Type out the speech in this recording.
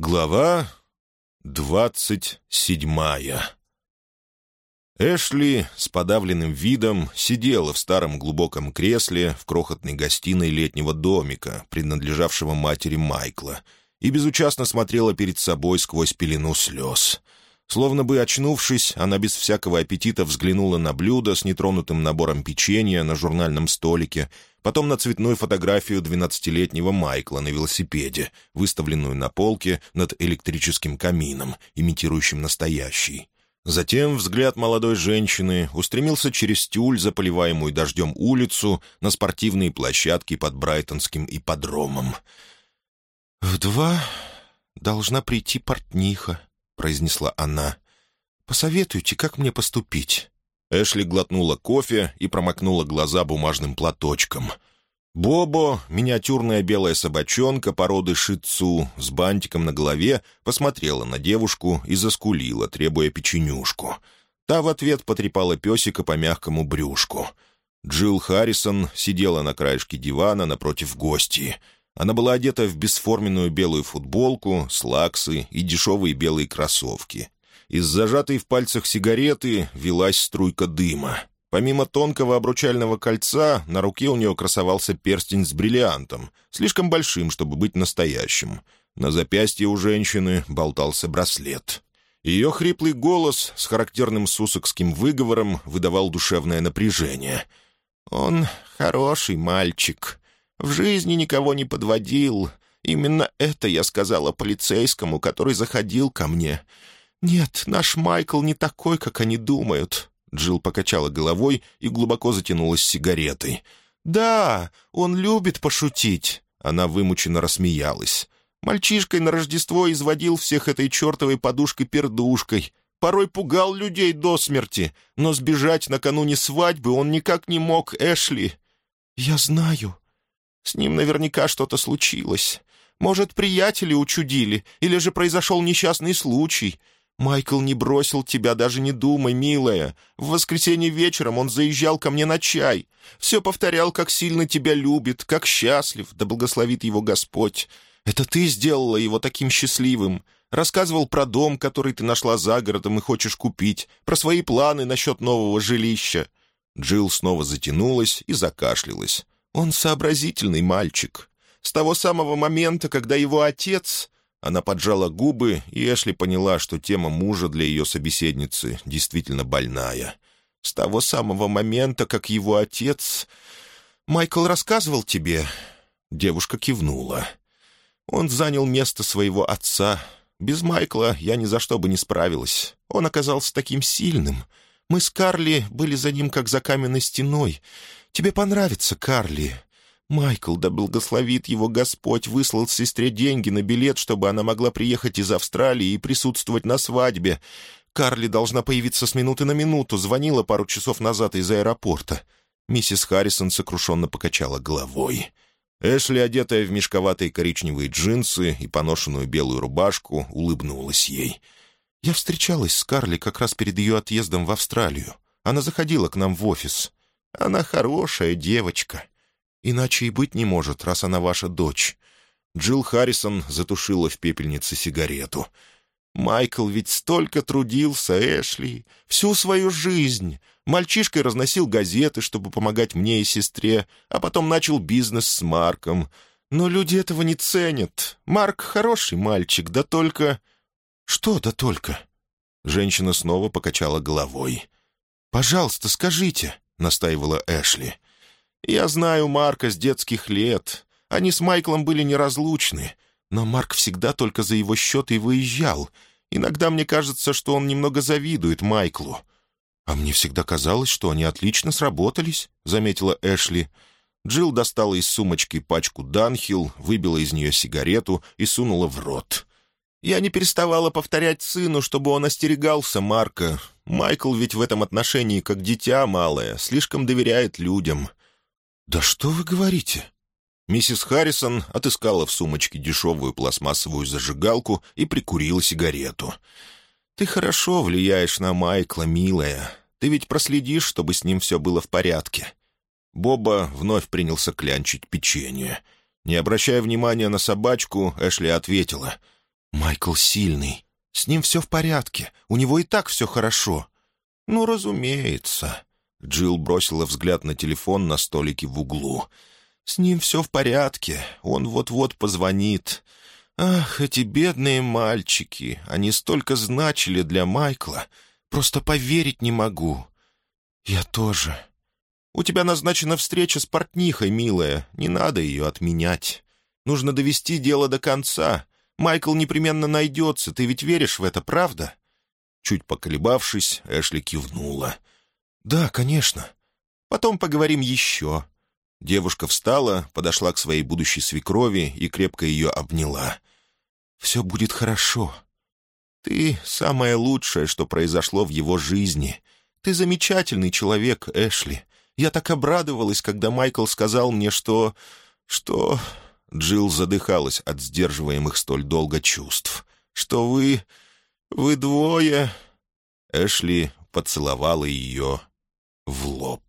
Глава двадцать седьмая. Эшли с подавленным видом сидела в старом глубоком кресле в крохотной гостиной летнего домика, принадлежавшего матери Майкла, и безучастно смотрела перед собой сквозь пелену слез — Словно бы очнувшись, она без всякого аппетита взглянула на блюдо с нетронутым набором печенья на журнальном столике, потом на цветную фотографию двенадцатилетнего Майкла на велосипеде, выставленную на полке над электрическим камином, имитирующим настоящий. Затем взгляд молодой женщины устремился через тюль, заполиваемую дождем улицу, на спортивные площадки под Брайтонским ипподромом. «В два должна прийти портниха», произнесла она. «Посоветуйте, как мне поступить?» Эшли глотнула кофе и промокнула глаза бумажным платочком. Бобо, миниатюрная белая собачонка породы шицу с бантиком на голове, посмотрела на девушку и заскулила, требуя печенюшку. Та в ответ потрепала песика по мягкому брюшку. Джилл Харрисон сидела на краешке дивана напротив гостей — она была одета в бесформенную белую футболку, слаксы и дешевые белые кроссовки. Из зажатой в пальцах сигареты велась струйка дыма. Помимо тонкого обручального кольца, на руке у нее красовался перстень с бриллиантом, слишком большим, чтобы быть настоящим. На запястье у женщины болтался браслет. Ее хриплый голос с характерным сусокским выговором выдавал душевное напряжение. «Он хороший мальчик», в жизни никого не подводил. Именно это я сказала полицейскому, который заходил ко мне. Нет, наш Майкл не такой, как они думают». Джилл покачала головой и глубоко затянулась сигаретой. «Да, он любит пошутить». Она вымученно рассмеялась. «Мальчишкой на Рождество изводил всех этой чертовой подушкой-пердушкой. Порой пугал людей до смерти, но сбежать накануне свадьбы он никак не мог, Эшли». «Я знаю», с ним наверняка что-то случилось. Может, приятели учудили, или же произошел несчастный случай. Майкл не бросил тебя, даже не думай, милая. В воскресенье вечером он заезжал ко мне на чай. Все повторял, как сильно тебя любит, как счастлив, да благословит его Господь. Это ты сделала его таким счастливым. Рассказывал про дом, который ты нашла за городом и хочешь купить, про свои планы насчет нового жилища». Джилл снова затянулась и закашлялась. Он сообразительный мальчик. С того самого момента, когда его отец...» Она поджала губы, и Эшли поняла, что тема мужа для ее собеседницы действительно больная. «С того самого момента, как его отец...» «Майкл рассказывал тебе?» Девушка кивнула. «Он занял место своего отца. Без Майкла я ни за что бы не справилась. Он оказался таким сильным. Мы с Карли были за ним, как за каменной стеной. Тебе понравится, Карли. Майкл, да благословит его Господь, выслал сестре деньги на билет, чтобы она могла приехать из Австралии и присутствовать на свадьбе. Карли должна появиться с минуты на минуту, звонила пару часов назад из аэропорта». Миссис Харрисон сокрушенно покачала головой. Эшли, одетая в мешковатые коричневые джинсы и поношенную белую рубашку, улыбнулась ей. «Я встречалась с Карли как раз перед ее отъездом в Австралию. Она заходила к нам в офис. Она хорошая девочка. Иначе и быть не может, раз она ваша дочь». Джилл Харрисон затушила в пепельнице сигарету. «Майкл ведь столько трудился, Эшли, всю свою жизнь. Мальчишкой разносил газеты, чтобы помогать мне и сестре, а потом начал бизнес с Марком. Но люди этого не ценят. Марк хороший мальчик, да только...» «Что да только?» Женщина снова покачала головой. «Пожалуйста, скажите». — настаивала Эшли. «Я знаю Марка с детских лет. Они с Майклом были неразлучны. Но Марк всегда только за его счет и выезжал. Иногда мне кажется, что он немного завидует Майклу». «А мне всегда казалось, что они отлично сработались», — заметила Эшли. Джилл достала из сумочки пачку «Данхилл», выбила из нее сигарету и сунула в рот. Я не переставала повторять сыну, чтобы он остерегался Марка. Майкл ведь в этом отношении как дитя малое, слишком доверяет людям». «Да что вы говорите?» Миссис Харрисон отыскала в сумочке дешевую пластмассовую зажигалку и прикурила сигарету. «Ты хорошо влияешь на Майкла, милая. Ты ведь проследишь, чтобы с ним все было в порядке». Боба вновь принялся клянчить печенье. Не обращая внимания на собачку, Эшли ответила — «Майкл сильный. С ним все в порядке. У него и так все хорошо». «Ну, разумеется». Джилл бросила взгляд на телефон на столике в углу. «С ним все в порядке. Он вот-вот позвонит. Ах, эти бедные мальчики. Они столько значили для Майкла. Просто поверить не могу». «Я тоже». «У тебя назначена встреча с портнихой, милая. Не надо ее отменять. Нужно довести дело до конца. Майкл непременно найдется. Ты ведь веришь в это, правда?» Чуть поколебавшись, Эшли кивнула. «Да, конечно. Потом поговорим еще». Девушка встала, подошла к своей будущей свекрови и крепко ее обняла. «Все будет хорошо. Ты — самое лучшее, что произошло в его жизни. Ты замечательный человек, Эшли. Я так обрадовалась, когда Майкл сказал мне, что... что...» Джилл задыхалась от сдерживаемых столь долго чувств. «Что вы... вы двое...» Эшли поцеловала ее в лоб.